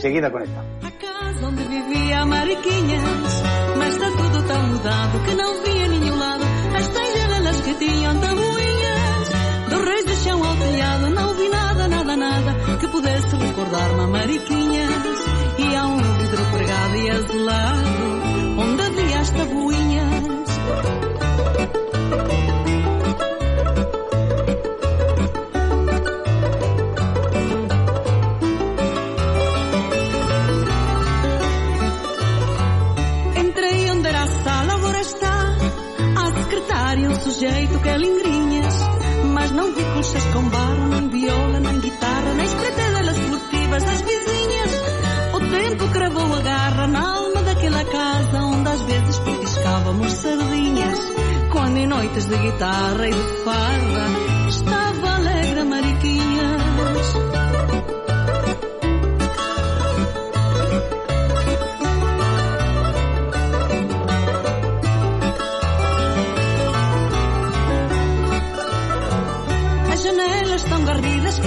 Seguida conecta. A casa onde vivia Mariquinhas Mas está tudo tão mudado que não via nenhum lado As três janelas que tinham tabuinhas. Do reis do chão ao telhado Não vi nada, nada, nada Que pudesse recordar-me a Mariquinhas. E há um vidro pregado e azulado Onde havia as tabuinhas um sujeito que lingrinhas Mas não vi colchas com barro, nem viola, nem guitarra Nem espreitadelas furtivas das vizinhas. O tempo cravou a garra na alma daquela casa Onde às vezes petiscávamos sardinhas Quando em noites de guitarra e de farra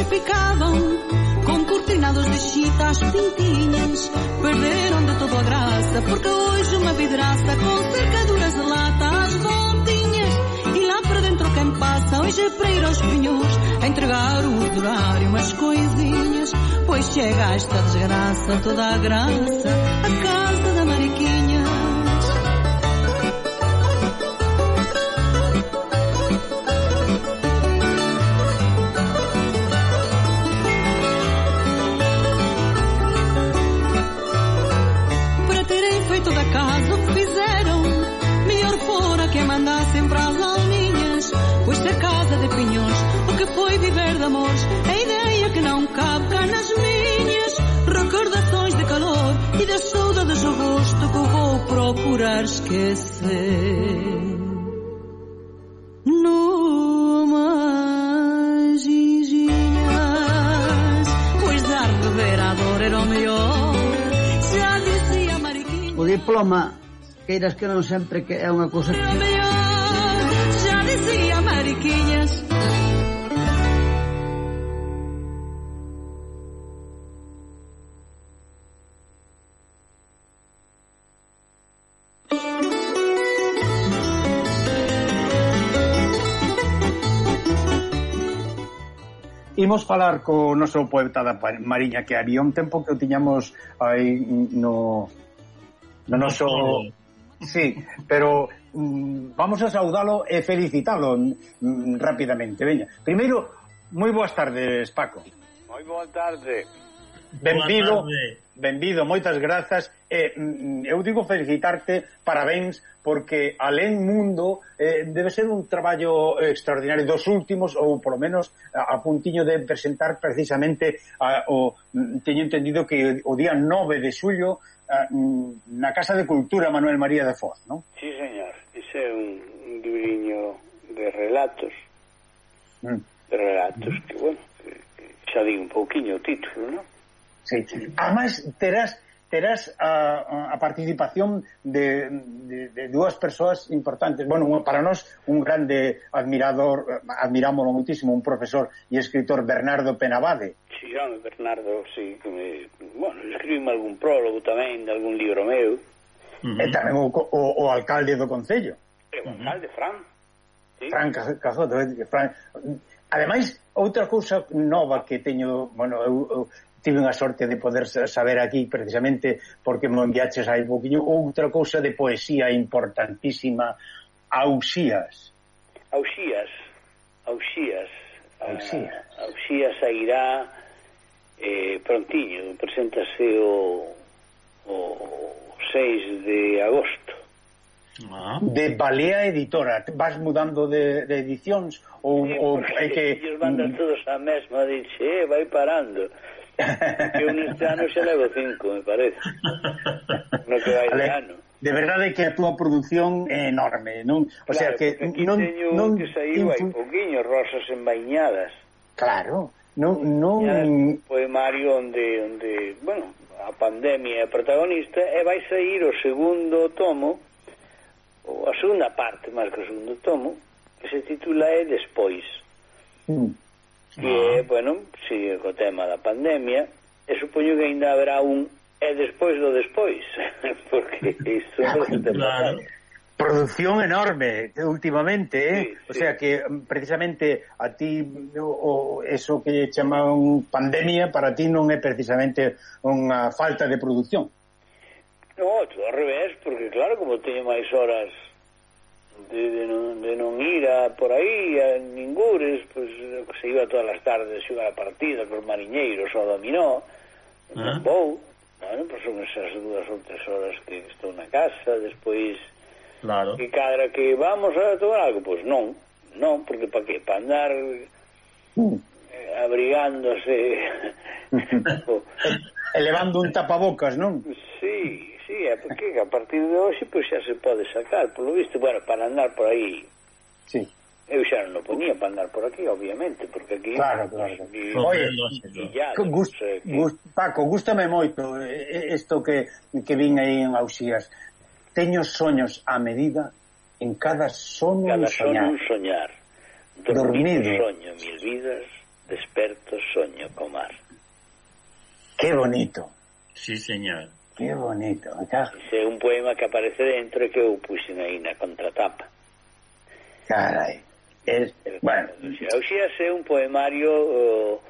que Com cortinados de chita às pintinhas Perderam de todo a graça Porque hoje uma vidraça Com cercaduras de lata às voltinhas E lá para dentro quem passa Hoje é para ir aos pinhos A entregar o horário umas coisinhas. Pois chega esta desgraça Toda a graça A esquecer. Numa ginginhas, pois dar beber a dor era o mellor. Já dizia Mariquinha. O diploma, queiras que non sempre que é unha cousa que... Era o mellor, xa dicía Mariquinha. imos falar co noso poeta da Mariña que había un tempo que o tiñamos aí no no noso Sí, pero mm, vamos a saudalo e felicitalo mm, rapidamente, veña. Primeiro, moi boas tardes, Paco. Moi boa tarde benvido, benvido, moitas grazas. Eh, eu digo felicitarte, parabéns, porque alén mundo eh, debe ser un traballo extraordinario dos últimos, ou polo menos a, a puntiño de presentar precisamente a, o, mm, teño entendido que o día 9 de xullo a, na Casa de Cultura Manuel María de Foz, non? Sí, señor, ese é un, un libriño de relatos mm. de relatos mm. que, bueno, que, que xa di un pouquiño o título, non? Sí. Además, terás terás a, a participación de, de, de dúas persoas importantes. Bueno, para nós un grande admirador, eh, admirámoslo muitísimo, un profesor e escritor Bernardo Penabade. Si, sí, home, Bernardo, si, sí, que me, bueno, escribime algún prólogo tamén de algún libro meu. Uh -huh. E tamén o, o, o alcalde do Concello. E o alcalde, Fran. Sí. Fran Cazoto, eh, Fran... Ademais, outra cousa nova que teño, bueno, eu, eu tive unha sorte de poder saber aquí precisamente porque me enviaches hai poquinho outra cousa de poesía importantísima Auxías Auxías Auxías ah, Auxías, a, Auxías sairá eh, prontiño preséntase o, o 6 de agosto Ah. de Balea Editora. Vas mudando de, de edicións ou, sí, ou é que... Ellos mandan mm. todos a mesma, dixe, eh, vai parando que un ano xa levo cinco, me parece. No que vai de ano. De verdade que a túa produción é enorme, non? O claro, sea que non non que saíu hai poquiño rosas envainadas. Claro, non non un poemario onde onde, bueno, a pandemia é protagonista eh, e vai sair o segundo tomo ou a segunda parte máis que o segundo tomo que se titula é Despois mm que ah. é, bueno, sigue co tema da pandemia, e supoño que ainda haberá un e despois do despois, porque isto é claro. Producción enorme últimamente, eh? Sí, sí. O sea que mm, precisamente a ti o eso que chamaban pandemia para ti non é precisamente unha falta de producción. No, todo ao revés, porque claro, como teño máis horas de, de, non, de non ir a por aí a ningures, pois pues, se iba todas as tardes xogar a partida cos mariñeiros ou dominó, uh -huh. vou, bueno, pues son esas dúas ou tres horas que estou na casa, despois claro. que cadra que vamos a tomar algo, pois pues non, non, porque para que, para andar uh. abrigándose elevando un tapabocas, non? que a partir de hoxe pois xa se pode sacar, polo visto, bueno, para andar por aí. Sí. Eu xa non o poñía para andar por aquí, obviamente, porque aquí... Claro, claro. Pues, di, Oye, ya, gust, gust, Paco, gustame moito isto que, que vin aí en Auxías. Teño soños a medida en cada sono cada un soñar. Cada sono un soñar. Dormido, Dormido. soño mil vidas, desperto soño comar. Qué bonito. Sí, señor. Qué bonito, acá. É un poema que aparece dentro e que eu puxen aí na contratapa. Carai. Es, bueno. Auxías é un poemario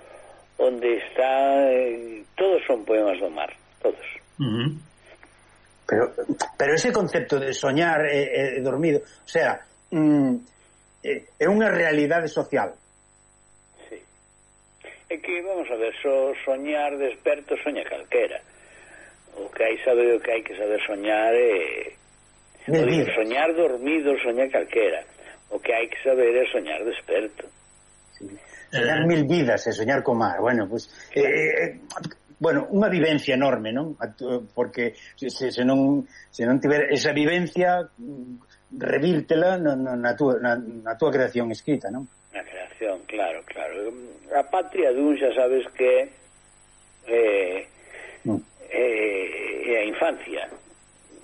onde está... Todos son poemas do mar, todos. Uh -huh. Pero, pero ese concepto de soñar eh, eh, dormido, o sea, mm, eh, é unha realidade social. Sí. É que, vamos a ver, so, soñar desperto soña calquera o que hai sabe o que hai que saber soñar e eh, dir, soñar dormido, soñar calquera. O que hai que saber é soñar desperto. Sí. Soñar mil vidas e soñar co mar. Bueno, pues, eh, eh, bueno, unha vivencia enorme, non? Porque se, se non se non tiver esa vivencia revírtela na, na, túa, na, na túa creación escrita, non? Na creación, claro, claro. A patria dun xa sabes que eh, é, é a infancia.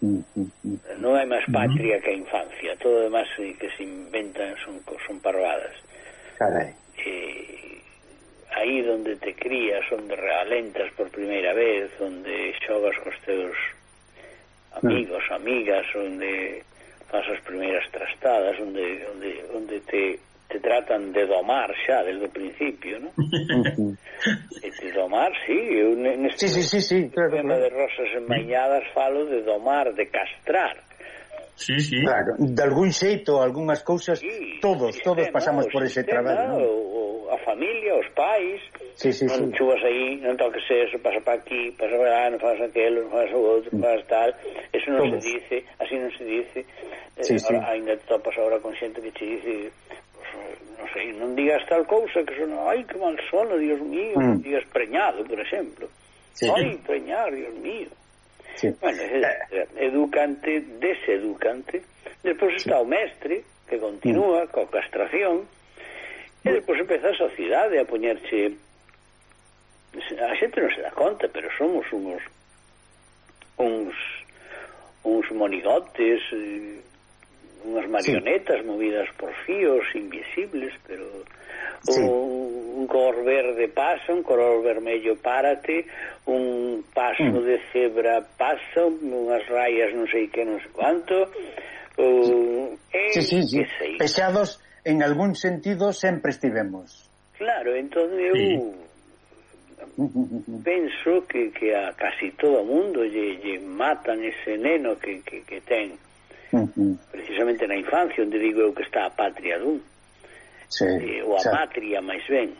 Mm, mm, mm. Non hai máis patria mm-hmm. que a infancia. Todo o demás que se inventan son, son parvadas. Carai. E, aí onde te crías, onde realentas por primeira vez, onde xogas cos teus amigos, amigas, onde fas as primeiras trastadas, onde, onde, onde te te tratan de domar xa desde o principio, ¿no? e te domar, sí, eu neste sí, sí, sí, sí, claro, tema claro. de rosas enmañadas falo de domar, de castrar. Sí, sí. Claro, de algún xeito, algunhas cousas, sí, todos, sistema, todos eh, pasamos por ese sistema, traballo, non? O, a familia, os pais, sí, sí, non sí. chuvas aí, non toques eso, pasa para aquí, pasa para lá, non faz aquelo, non faz o outro, non faz tal, eso non todos. se dice, así non se dice, sí, eh, sí. ainda te topas agora con xente que te dice non sei, non digas tal cousa que son, ai, que mal sona, Dios mío, mm. digas preñado, por exemplo. Sí. Ai, preñar, Dios mío. Sí. Bueno, é, eh. educante, deseducante. Despois sí. está o mestre, que continúa mm. coa castración, e despois empeza a sociedade a poñerche a xente non se dá conta, pero somos unos uns uns monigotes, eh, unhas marionetas sí. movidas por fíos invisibles, pero sí. un, un color verde pasa, un color vermello párate, un paso mm. de cebra pasa, unhas rayas non sei que, non sei cuánto, ou... Sí, sí, sí. Sei. Pesados, en algún sentido, sempre estivemos. Claro, entón eu... Sí penso que, que a casi todo o mundo lle, lle matan ese neno que, que, que ten precisamente na infancia onde digo eu que está a patria dun. Sí, eh, ou a xa. patria máis ben.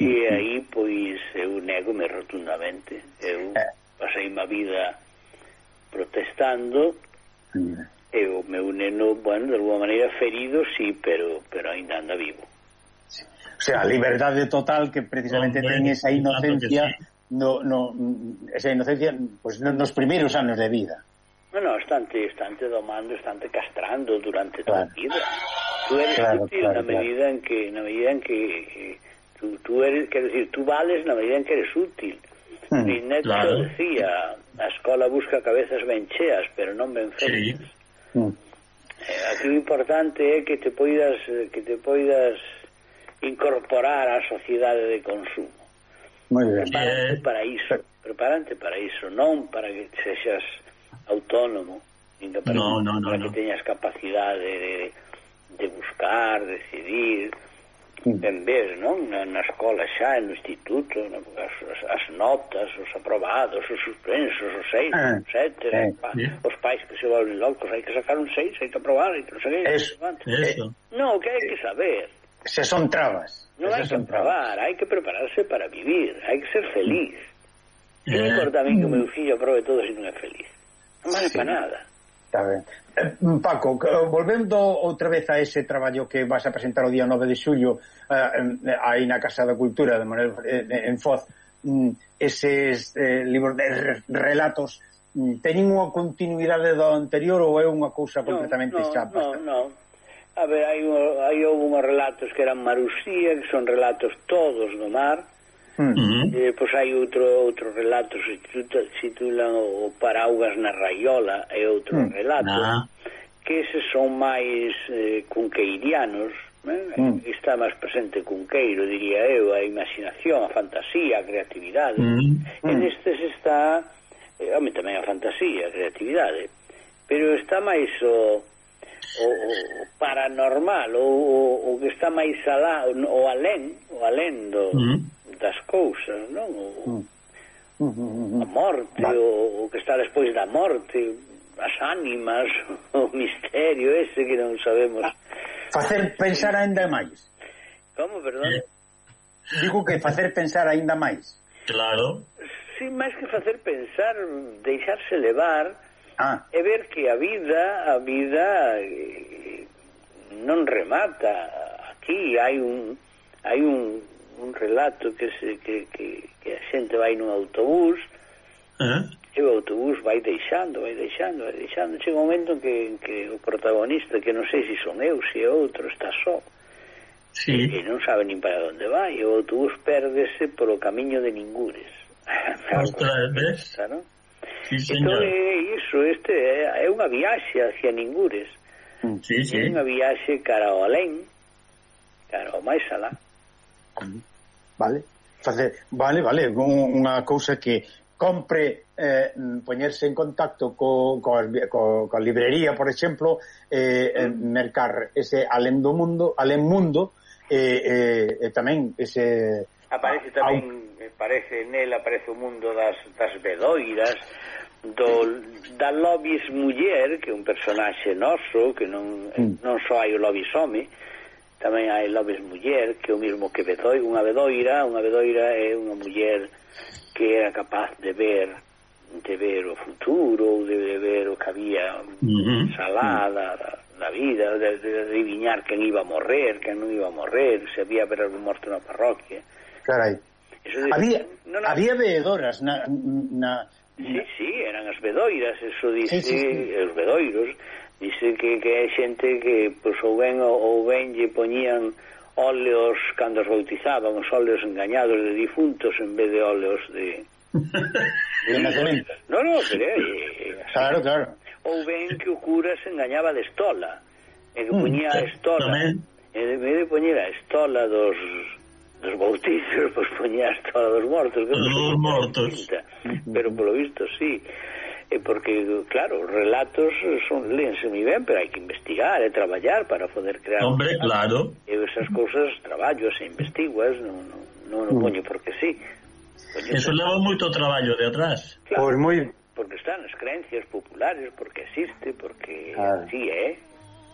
E aí pois eu negome rotundamente. Eu eh. pasei má vida protestando. E o meu neno, bueno, de alguma maneira ferido, sí, pero, pero ainda anda vivo. O sea, a liberdade total que precisamente no, ten esa inocencia sí. no, no, esa inocencia pois, pues, nos primeiros anos de vida. No, no, estante stante domando, estante castrando durante claro. toda vida. Tú eres claro, útil claro, na la medida en que, na medida en que, que tú, tú, eres, quero decir, tú vales na medida en que eres útil. Hmm. y Neto decía, a escola busca cabezas ben cheas, pero non ben feitas. Sí. Mm. Eh, aquí o importante é que te poidas eh, que te poidas incorporar á sociedade de consumo. Muy bien. Preparante eh... para iso, preparante para iso, non para que sexas autónomo, indo para, no, no, no, para no. que teñas capacidade de, de buscar, decidir, ben ver, non? Na, na escola xa, no instituto, no, as, as notas, os aprobados, os suspensos, os seis, ah, os sete, eh, pa, eh. os pais que se volven locos, hai que sacar un seis, hai que aprobar, hai que non sei que... Eso, eso. Eh, que hai que eh, saber. Se son trabas. Non hai que aprobar, hai que prepararse para vivir, hai que ser feliz. Eh, non importa a mí que o meu mm. fillo aprobe todo se non é feliz. Non vale sí. para nada. Está ben. Eh, Paco, eh, volvendo outra vez a ese traballo que vas a presentar o día 9 de xullo eh, eh, aí na Casa da Cultura de Manuel eh, en Foz, mm, eses eh, libros de relatos mm, teñen unha continuidade do anterior ou é unha cousa completamente no, no, chapa? Non, non. A ver, hai, hai houve unhos relatos que eran marusía, que son relatos todos do mar, Mm. E depois hai outro outro relato se titulan o Paraugas na Raiola é outro mm. relato ah. que eses son máis eh, cunqueirianos eh? mm. está máis presente cunqueiro diría eu, a imaginación, a fantasía a creatividade hmm. mm. en estes está eh, home, tamén a fantasía, a creatividade pero está máis o o, o paranormal o, o, o que está máis alá o, o alén o alén do mm das cousas, non? O, mm. Mm, mm, a morte, o, o que está despois da morte, as ánimas, o misterio ese que non sabemos. Ah, facer pensar aínda máis. Como, perdón? Digo que facer pensar aínda máis. Claro. Sí, máis que facer pensar, deixarse levar ah. e ver que a vida, a vida eh, non remata. Aquí hai un hai un un relato que, se, que, que, que a xente vai nun autobús uh -huh. e o autobús vai deixando, vai deixando, vai deixando. Chega un momento en que, en que o protagonista, que non sei se son eu, se é outro, está só. Sí. E, e non sabe nin para onde vai. E o autobús perdese polo camiño de Ningures. Ostras, ves? Claro. Sí, entón, señor. Entón, é iso, este é, é unha viaxe hacia Ningures. Mm, sí, sí. É unha viaxe cara ao alén, cara ao máis alá. Vale? Facer, vale, vale, unha cousa que compre eh, poñerse en contacto co, co, co, co librería, por exemplo, eh, eh, mercar ese alén do mundo, alén mundo, eh, eh, e tamén ese... Aparece tamén, au... Eh, aparece nel, aparece o mundo das, das bedoiras, do, da lobis muller, que é un personaxe noso, que non, mm. non só hai o lobis home, tamén hai Lobes Muller, que é o mismo que Bedoi, unha Bedoira, unha Bedoira é unha muller que era capaz de ver de ver o futuro, de, de ver o que había salada da, da vida, de, de adivinhar quen iba a morrer, quen non iba a morrer, se había ver algún morto na parroquia. Carai. Eso de, había, no, no, había veedoras na, na, Sí, sí, eran as bedoiras, eso dice, sí, sí, sí. os bedoiros, Dice que, que hai xente que pois, ou ben ou ben lle poñían óleos cando os bautizaban, os óleos engañados de difuntos en vez de óleos de... de nacemento. No, no, pero... Eh, eh, claro, claro. Ou ben que o cura se engañaba de estola, e que mm, poñía a estola, e de vez de poñer a estola dos dos bautizos, pois poñía a estola dos mortos. Que dos mortos. Pinta, pero polo visto, sí e porque, claro, relatos son lense moi ben, pero hai que investigar eh, e traballar para poder crear... Hombre, un... claro. E esas cousas traballo, e investiguas, non, non, non, non poño mm. porque sí. Poño Eso leva moito traballo de atrás. Claro, pois moi... Porque están as creencias populares, porque existe, porque claro. así é. ¿eh?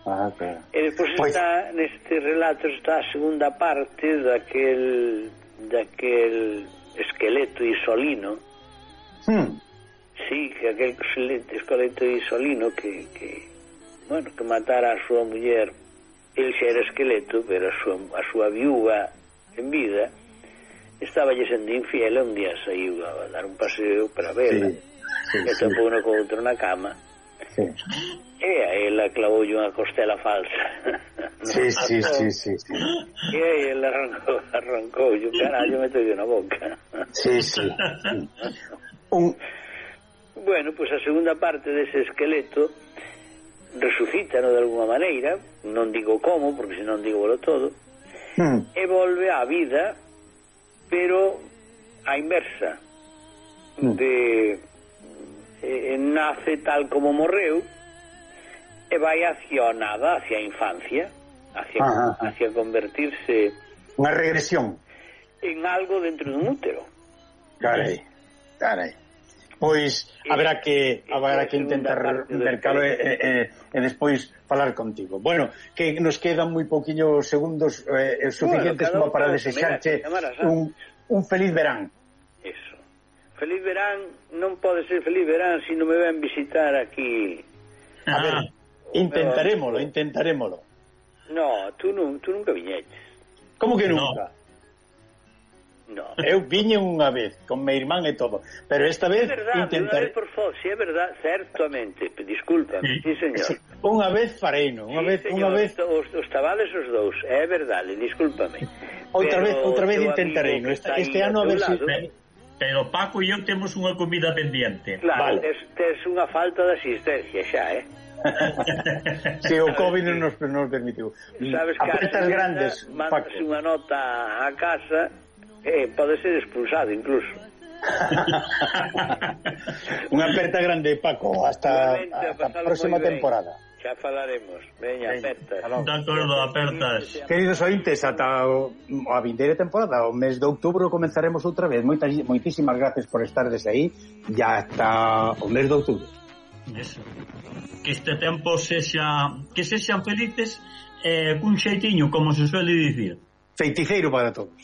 Ah, claro. E despois pois... está, neste relato, está a segunda parte daquel daquel esqueleto isolino, hmm que aquel excelente esqueleto isolino que, que, bueno, que matara a súa muller el xa era esqueleto, pero a súa, a súa viúva en vida estaba lle sendo infiel un día saiu a dar un paseo para vela sí, sí, e tampou sí. con outro na cama sí. e a ela clavou unha costela falsa sí, sí, sí, sí, sí. e a ela arrancou, arrancou yo, carallo meteu na boca sí, sí, sí. un, bueno, pois a segunda parte dese esqueleto resucítano de alguma maneira, non digo como, porque senón digo lo todo, mm. e volve á vida, pero a inversa. Mm. De, eh, eh, nace tal como morreu, e vai hacia o nada, hacia a infancia, hacia, Ajá. hacia convertirse... Unha regresión. En algo dentro dun útero. Carai, carai pois haberá que haberá que intentar mercalo e, e, e despois falar contigo. Bueno, que nos quedan moi pouquiños segundos eh, suficientes bueno, como para desexarche ¿eh? un, un feliz verán. Eso. Feliz verán, non pode ser feliz verán se si non me ven visitar aquí. A ah, ver, intentarémolo, intentarémolo. No, tú, non, tú nunca viñeches. Como que nunca? No. Eu viñe unha vez con meu irmán e todo, pero esta vez é verdade, intentaré... Vez por é verdade, certamente, disculpa, sí, sí señor. Sí. Unha vez fareino, unha sí, vez, señor, unha vez os, os tabales os dous, é verdade, discúlpame. Outra pero vez, outra vez intentarei, este, este ano a ver se si pero Paco e eu temos unha comida pendiente. Claro, vale. tes, tes unha falta de asistencia xa, eh? se o COVID non nos, nos permitiu. Sabes que Apertas grandes, Paco. Unha nota a casa Eh, pode ser expulsado incluso. Unha aperta grande, Paco, hasta, hasta a próxima temporada. Xa falaremos. Veña, aperta. De acordo, apertas. Queridos ointes, ata o, a vindeira temporada, o mes de outubro comenzaremos outra vez. Moitas, moitísimas gracias por estar desde aí e ata o mes de outubro. Eso. Que este tempo sexa que sexan felices eh, cun xeitiño, como se suele dicir. Feiticeiro para todos.